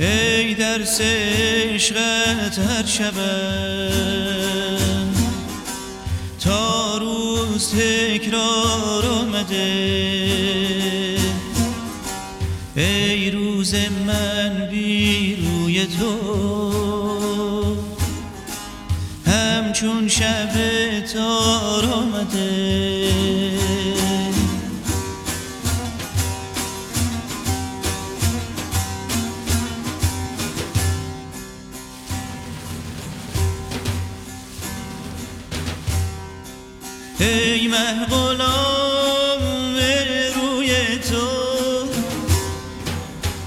درس عشقت هر شبم تا روز تکرار آمده. ای روز من بی روی تو. همچون شب تار آمده. ای مه غلام روی تو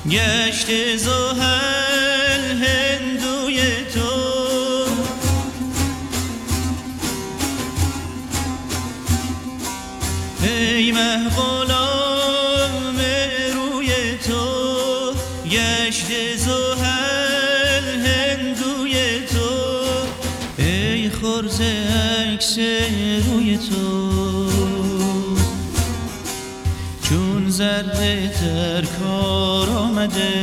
گشت زحل هندوی تو. ای مه غلام روی تو گشت زحل عکس روی تو. چون ذره در کار آمده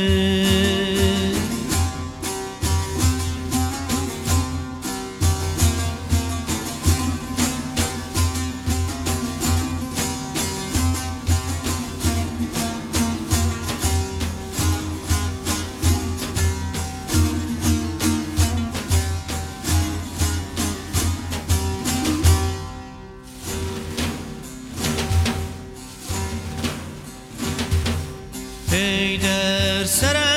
در سرم.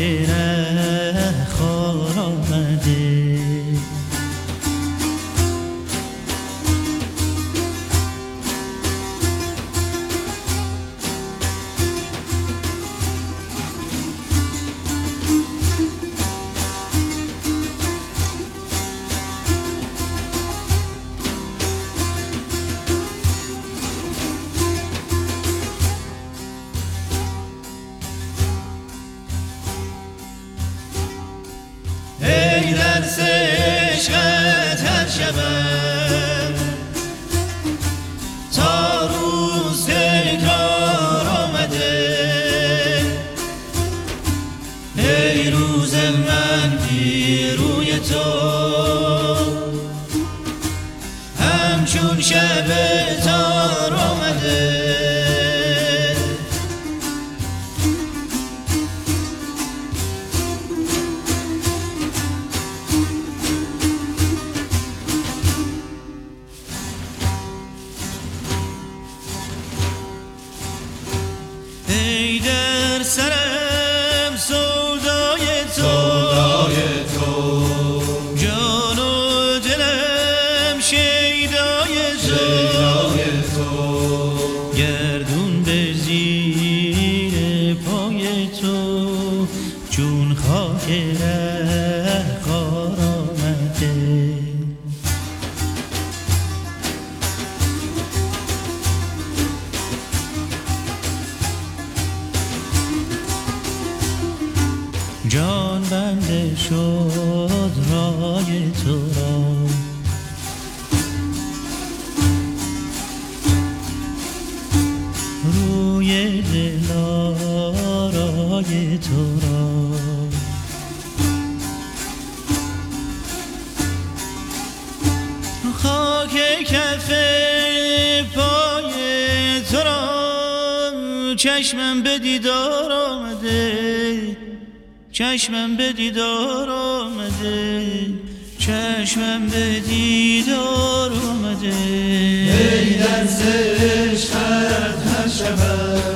خاک ای درس عشقت هر شبم. تا روز تکرار آمده. ای روز من بی روی تو. همچون شب تار ای در سرم سودای تو. جان و دلم شیدای تو. گردون به زیر پای تو. چون خاک جان بنده شد رای تو را. روی دل آرای تو را. خاک کف پای تو را. چشمم به دیدار آمده. چشمم به دیدار آمده چشمم به دیدار آمده. ای در زشت هر شود